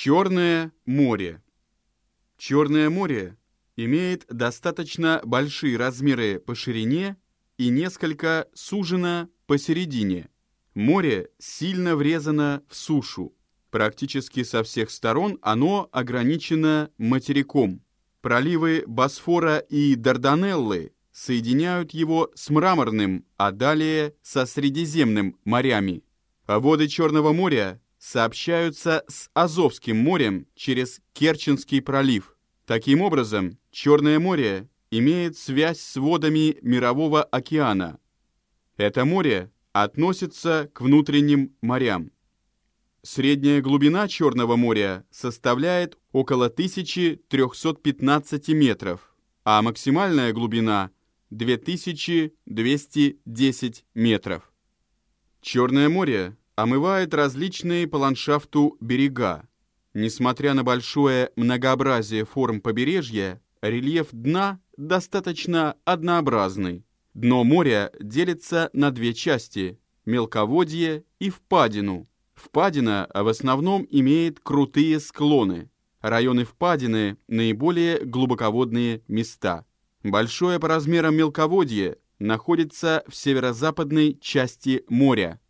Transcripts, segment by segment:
Черное море. Черное море имеет достаточно большие размеры по ширине и несколько сужено посередине. Море сильно врезано в сушу. Практически со всех сторон оно ограничено материком. Проливы Босфора и Дарданеллы соединяют его с Мраморным, а далее со Средиземным морями. А воды Черного моря сообщаются с Азовским морем через Керченский пролив. Таким образом, Черное море имеет связь с водами Мирового океана. Это море относится к внутренним морям. Средняя глубина Черного моря составляет около 1315 метров, а максимальная глубина – 2210 метров. Черное море омывает различные по ландшафту берега. Несмотря на большое многообразие форм побережья, рельеф дна достаточно однообразный. Дно моря делится на две части – мелководье и впадину. Впадина в основном имеет крутые склоны. Районы впадины – наиболее глубоководные места. Большое по размерам мелководье находится в северо-западной части моря.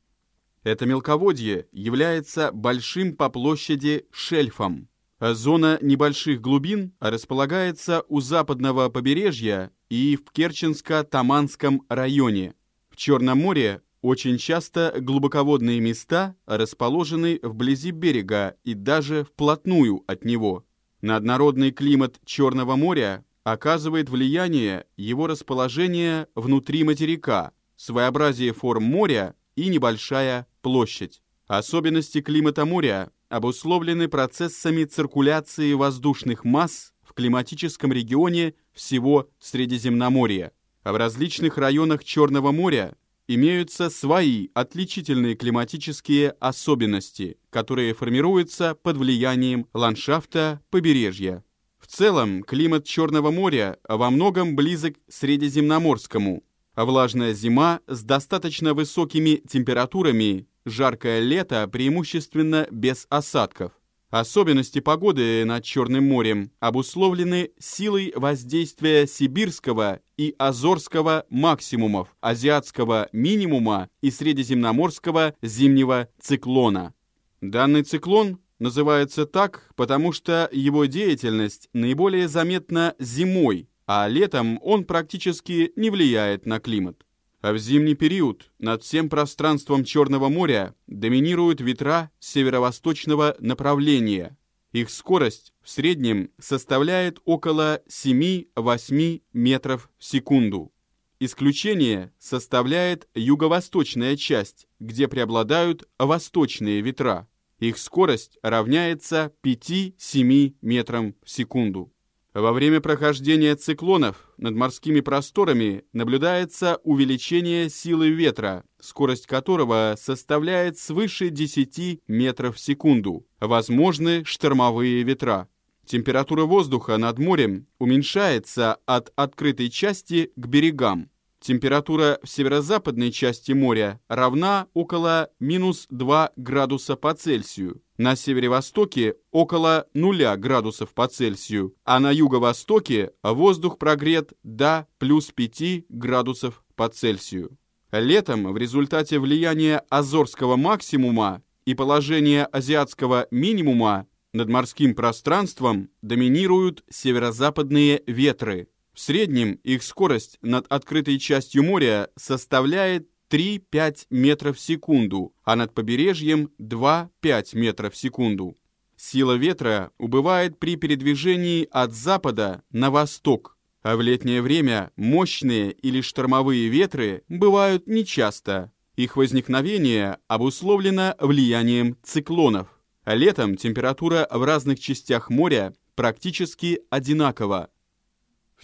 Это мелководье является большим по площади шельфом. Зона небольших глубин располагается у западного побережья и в Керченско-Таманском районе. В Черном море очень часто глубоководные места расположены вблизи берега и даже вплотную от него. На однородный климат Черного моря оказывает влияние его расположение внутри материка, своеобразие форм моря и небольшая площадь. Особенности климата моря обусловлены процессами циркуляции воздушных масс в климатическом регионе всего Средиземноморья. В различных районах Черного моря имеются свои отличительные климатические особенности, которые формируются под влиянием ландшафта побережья. В целом, климат Черного моря во многом близок к средиземноморскому. А влажная зима с достаточно высокими температурами, жаркое лето преимущественно без осадков. Особенности погоды над Черным морем обусловлены силой воздействия сибирского и азорского максимумов, азиатского минимума и средиземноморского зимнего циклона. Данный циклон называется так, потому что его деятельность наиболее заметна зимой, а летом он практически не влияет на климат. А в зимний период над всем пространством Черного моря доминируют ветра северо-восточного направления. Их скорость в среднем составляет около 7-8 метров в секунду. Исключение составляет юго-восточная часть, где преобладают восточные ветра. Их скорость равняется 5-7 метрам в секунду. Во время прохождения циклонов над морскими просторами наблюдается увеличение силы ветра, скорость которого составляет свыше 10 метров в секунду. Возможны штормовые ветра. Температура воздуха над морем уменьшается от открытой части к берегам. Температура в северо-западной части моря равна около минус 2 градуса по Цельсию, на северо-востоке около 0 градусов по Цельсию, а на юго-востоке воздух прогрет до плюс 5 градусов по Цельсию. Летом в результате влияния Азорского максимума и положения азиатского минимума над морским пространством доминируют северо-западные ветры – в среднем их скорость над открытой частью моря составляет 3-5 метров в секунду, а над побережьем 2-5 метров в секунду. Сила ветра убывает при передвижении от запада на восток, а в летнее время мощные или штормовые ветры бывают нечасто. Их возникновение обусловлено влиянием циклонов. Летом температура в разных частях моря практически одинакова,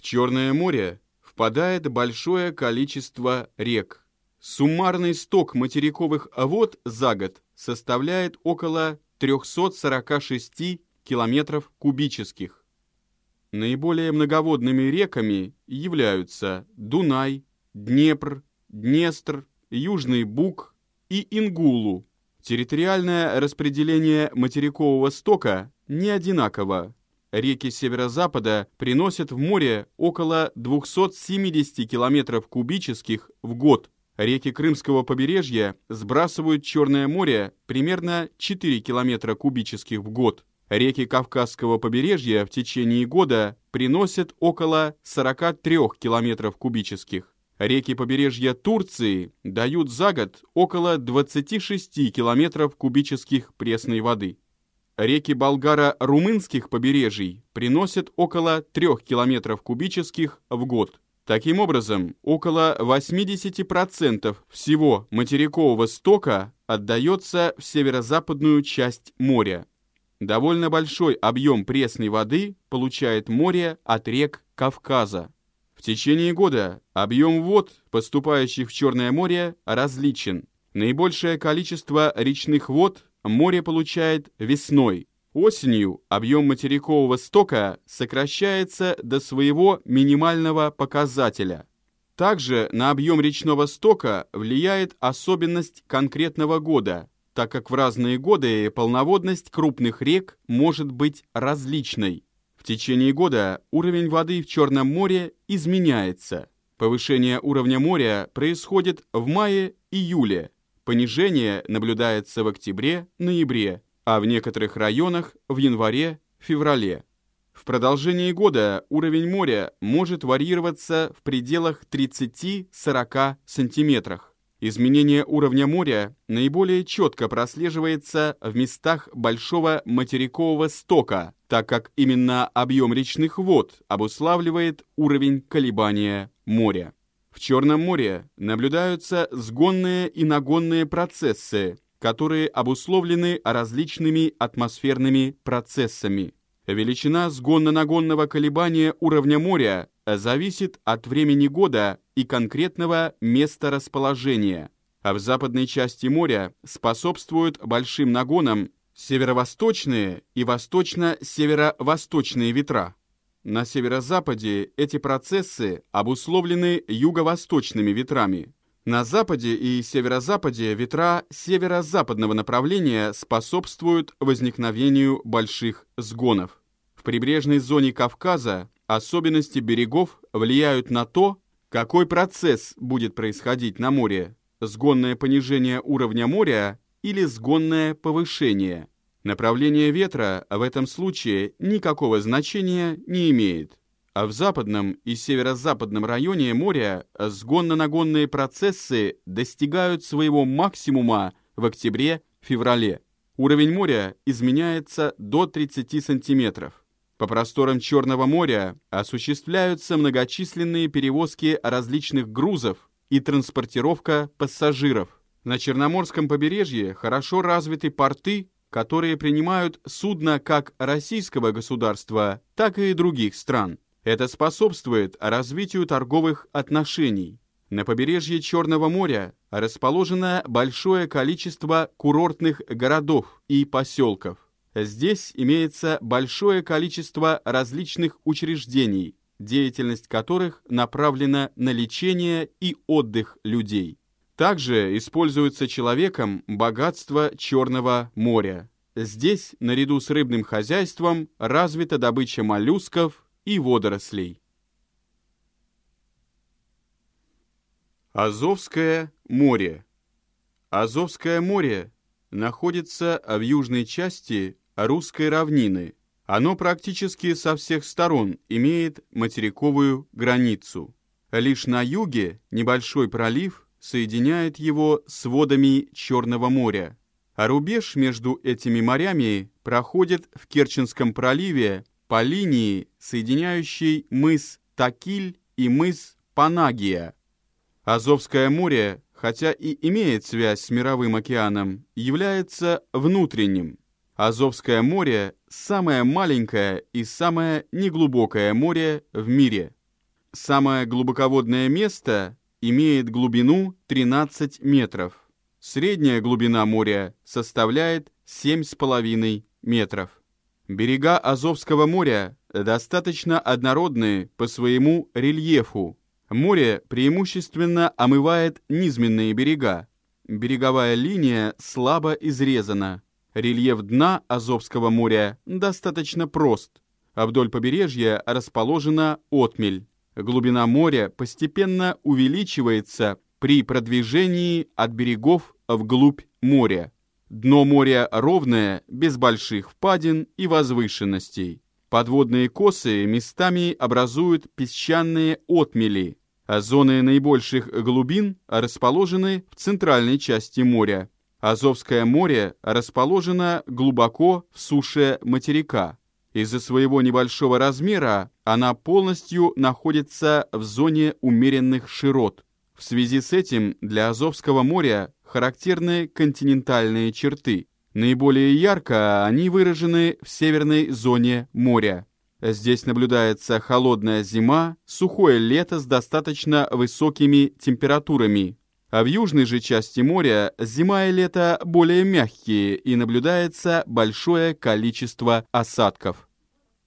Черное море впадает большое количество рек. Суммарный сток материковых вод за год составляет около 346 километров кубических. Наиболее многоводными реками являются Дунай, Днепр, Днестр, Южный Буг и Ингулу. Территориальное распределение материкового стока не одинаково. Реки северо-запада приносят в море около 270 километров кубических в год. Реки Крымского побережья сбрасывают Черное море примерно 4 километра кубических в год. Реки Кавказского побережья в течение года приносят около 43 километров кубических. Реки побережья Турции дают за год около 26 километров кубических пресной воды. Реки болгаро-румынских побережий приносят около 3 километров кубических в год. Таким образом, около 80% всего материкового стока отдается в северо-западную часть моря. Довольно большой объем пресной воды получает море от рек Кавказа. В течение года объем вод, поступающих в Черное море, различен. Наибольшее количество речных вод море получает весной. Осенью объем материкового стока сокращается до своего минимального показателя. Также на объем речного стока влияет особенность конкретного года, так как в разные годы полноводность крупных рек может быть различной. В течение года уровень воды в Черном море изменяется. Повышение уровня моря происходит в мае-июле. Понижение наблюдается в октябре-ноябре, а в некоторых районах в январе-феврале. В продолжении года уровень моря может варьироваться в пределах 30-40 сантиметрах. Изменение уровня моря наиболее четко прослеживается в местах большого материкового стока, так как именно объем речных вод обуславливает уровень колебания моря. В Черном море наблюдаются сгонные и нагонные процессы, которые обусловлены различными атмосферными процессами. Величина сгонно-нагонного колебания уровня моря зависит от времени года и конкретного места расположения, а в западной части моря способствуют большим нагонам северо-восточные и восточно-северо-восточные ветра. На северо-западе эти процессы обусловлены юго-восточными ветрами. На западе и северо-западе ветра северо-западного направления способствуют возникновению больших сгонов. В прибрежной зоне Кавказа особенности берегов влияют на то, какой процесс будет происходить на море – сгонное понижение уровня моря или сгонное повышение – Направление ветра в этом случае никакого значения не имеет. А в западном и северо-западном районе моря сгонно-нагонные процессы достигают своего максимума в октябре-феврале. Уровень моря изменяется до 30 сантиметров. По просторам Черного моря осуществляются многочисленные перевозки различных грузов и транспортировка пассажиров. На Черноморском побережье хорошо развиты порты которые принимают судно как российского государства, так и других стран. Это способствует развитию торговых отношений. На побережье Черного моря расположено большое количество курортных городов и поселков. Здесь имеется большое количество различных учреждений, деятельность которых направлена на лечение и отдых людей. Также используется человеком богатство Черного моря. Здесь, наряду с рыбным хозяйством, развита добыча моллюсков и водорослей. Азовское море Азовское море находится в южной части русской равнины. Оно практически со всех сторон имеет материковую границу. Лишь на юге небольшой пролив соединяет его с водами Черного моря, а рубеж между этими морями проходит в Керченском проливе по линии, соединяющей мыс Такиль и мыс Панагия. Азовское море, хотя и имеет связь с Мировым океаном, является внутренним. Азовское море – самое маленькое и самое неглубокое море в мире. Самое глубоководное место имеет глубину 13 метров. Средняя глубина моря составляет 7,5 метров. Берега Азовского моря достаточно однородны по своему рельефу. Море преимущественно омывает низменные берега. береговая линия слабо изрезана. Рельеф дна Азовского моря достаточно прост, а вдоль побережья расположена отмель. Глубина моря постепенно увеличивается при продвижении от берегов вглубь моря. Дно моря ровное, без больших впадин и возвышенностей. Подводные косы местами образуют песчаные отмели, а зоны наибольших глубин расположены в центральной части моря. Азовское море расположено глубоко в суше материка. Из-за своего небольшого размера она полностью находится в зоне умеренных широт. В связи с этим для Азовского моря характерны континентальные черты. Наиболее ярко они выражены в северной зоне моря. Здесь наблюдается холодная зима, сухое лето с достаточно высокими температурами. А в южной же части моря зима и лето более мягкие и наблюдается большое количество осадков.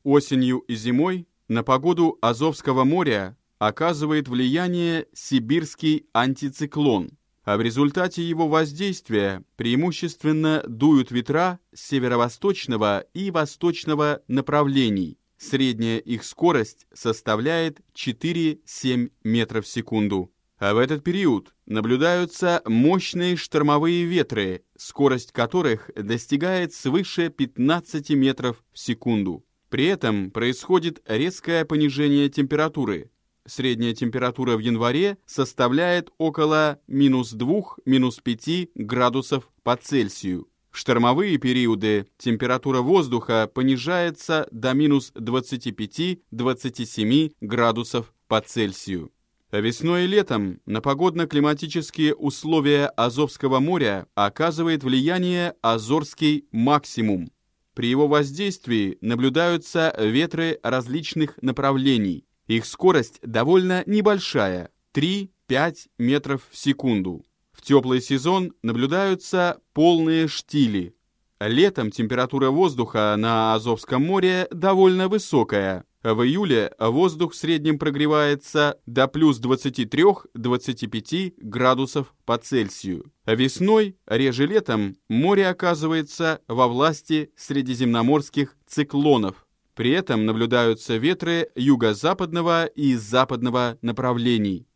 Осенью и зимой на погоду Азовского моря оказывает влияние сибирский антициклон, а в результате его воздействия преимущественно дуют ветра северо-восточного и восточного направлений. Средняя их скорость составляет 4-7 метров в секунду. А в этот период наблюдаются мощные штормовые ветры, скорость которых достигает свыше 15 метров в секунду. При этом происходит резкое понижение температуры. Средняя температура в январе составляет около минус 2, минус 5 градусов по Цельсию. В штормовые периоды температура воздуха понижается до минус 25-27 градусов по Цельсию. Весной и летом на погодно-климатические условия Азовского моря оказывает влияние Азорский максимум. При его воздействии наблюдаются ветры различных направлений. Их скорость довольно небольшая – 3-5 метров в секунду. В теплый сезон наблюдаются полные штили. Летом температура воздуха на Азовском море довольно высокая. В июле воздух в среднем прогревается до плюс 23-25 градусов по Цельсию. Весной, реже летом, море оказывается во власти средиземноморских циклонов. При этом наблюдаются ветры юго-западного и западного направлений.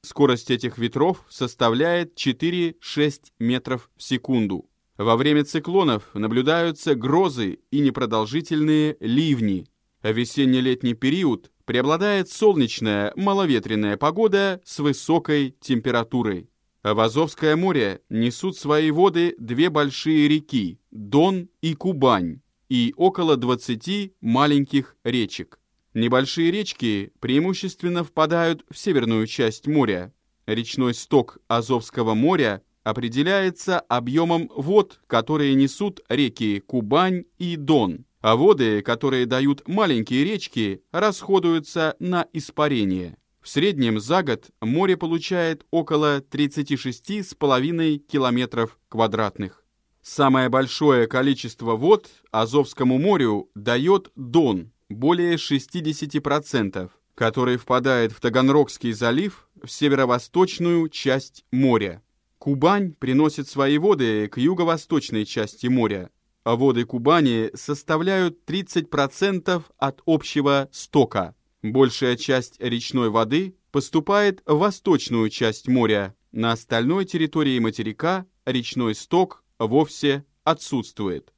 Скорость этих ветров составляет 4-6 метров в секунду. Во время циклонов наблюдаются грозы и непродолжительные ливни. В весенне-летний период преобладает солнечная, маловетренная погода с высокой температурой. В Азовское море несут свои воды две большие реки – Дон и Кубань, и около 20 маленьких речек. Небольшие речки преимущественно впадают в северную часть моря. Речной сток Азовского моря определяется объемом вод, которые несут реки Кубань и Дон, а воды, которые дают маленькие речки, расходуются на испарение. В среднем за год море получает около 36,5 километров квадратных. Самое большое количество вод Азовскому морю дает Дон, более 60%, который впадает в Таганрогский залив в северо-восточную часть моря. Кубань приносит свои воды к юго-восточной части моря, воды Кубани составляют 30% от общего стока. Большая часть речной воды поступает в восточную часть моря, на остальной территории материка речной сток вовсе отсутствует.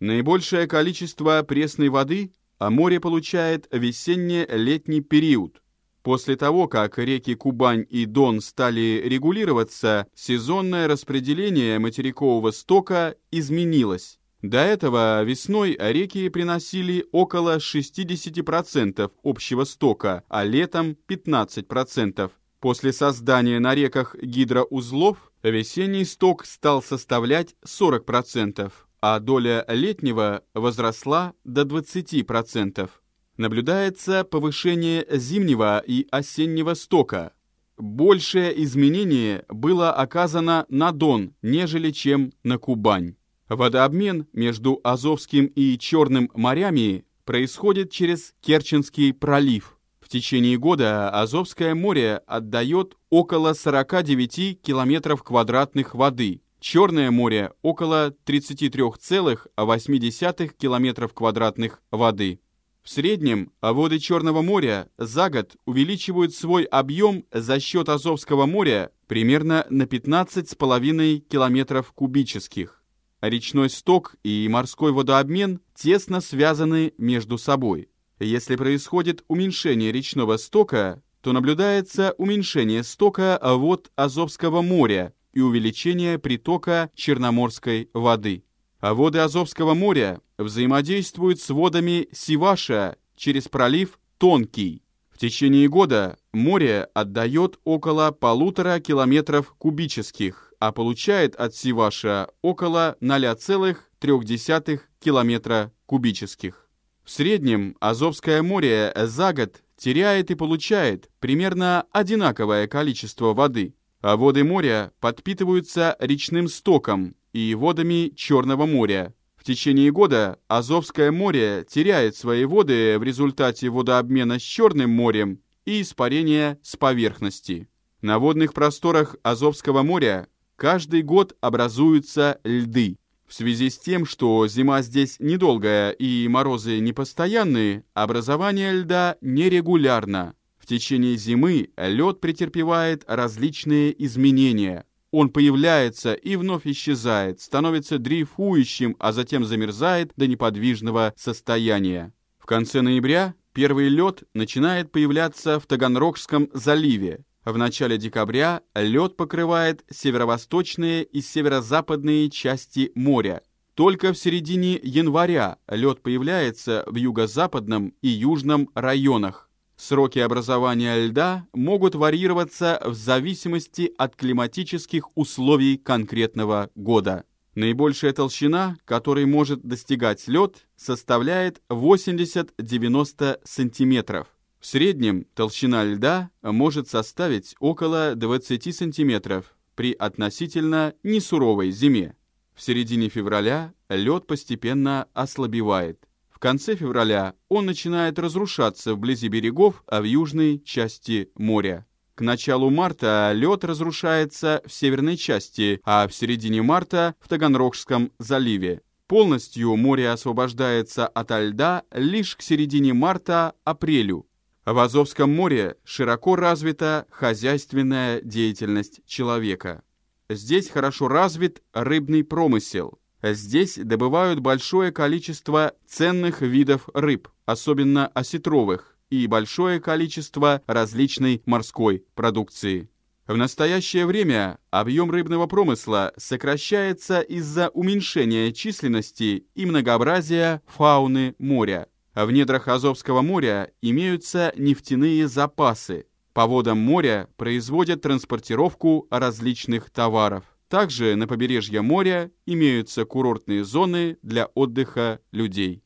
Наибольшее количество пресной воды а море получает весенне-летний период. После того, как реки Кубань и Дон стали регулироваться, сезонное распределение материкового стока изменилось. До этого весной реки приносили около 60% общего стока, а летом 15%. После создания на реках гидроузлов весенний сток стал составлять 40%, а доля летнего возросла до 20%. Наблюдается повышение зимнего и осеннего стока. Большее изменение было оказано на Дон, нежели чем на Кубань. Водообмен между Азовским и Черным морями происходит через Керченский пролив. В течение года Азовское море отдает около 49 километров квадратных воды, Черное море – около 33,8 километров квадратных воды. В среднем воды Черного моря за год увеличивают свой объем за счет Азовского моря примерно на 15,5 километров кубических. Речной сток и морской водообмен тесно связаны между собой. Если происходит уменьшение речного стока, то наблюдается уменьшение стока вод Азовского моря и увеличение притока Черноморской воды. А воды Азовского моря взаимодействуют с водами Сиваша через пролив Тонкий. В течение года море отдает около полутора километров кубических, а получает от Сиваша около 0,3 километра кубических. В среднем Азовское море за год теряет и получает примерно одинаковое количество воды, а воды моря подпитываются речным стоком и водами Черного моря. В течение года Азовское море теряет свои воды в результате водообмена с Черным морем и испарения с поверхности. На водных просторах Азовского моря каждый год образуются льды. В связи с тем, что зима здесь недолгая и морозы непостоянные, образование льда нерегулярно. В течение зимы лед претерпевает различные изменения. Он появляется и вновь исчезает, становится дрейфующим, а затем замерзает до неподвижного состояния. В конце ноября первый лед начинает появляться в Таганрогском заливе, в начале декабря лед покрывает северо-восточные и северо-западные части моря. Только в середине января лед появляется в юго-западном и южном районах. Сроки образования льда могут варьироваться в зависимости от климатических условий конкретного года. Наибольшая толщина, которой может достигать лед, составляет 80-90 сантиметров. В среднем толщина льда может составить около 20 сантиметров при относительно несуровой зиме. В середине февраля лед постепенно ослабевает. В конце февраля он начинает разрушаться вблизи берегов, а в южной части моря. К началу марта лед разрушается в северной части, а в середине марта в Таганрогском заливе. Полностью море освобождается от льда лишь к середине марта-апрелю. В Азовском море широко развита хозяйственная деятельность человека. Здесь хорошо развит рыбный промысел. Здесь добывают большое количество ценных видов рыб, особенно осетровых, и большое количество различной морской продукции. В настоящее время объем рыбного промысла сокращается из-за уменьшения численности и многообразия фауны моря. В недрах Азовского моря имеются нефтяные запасы. По водам моря производят транспортировку различных товаров. Также на побережье моря имеются курортные зоны для отдыха людей.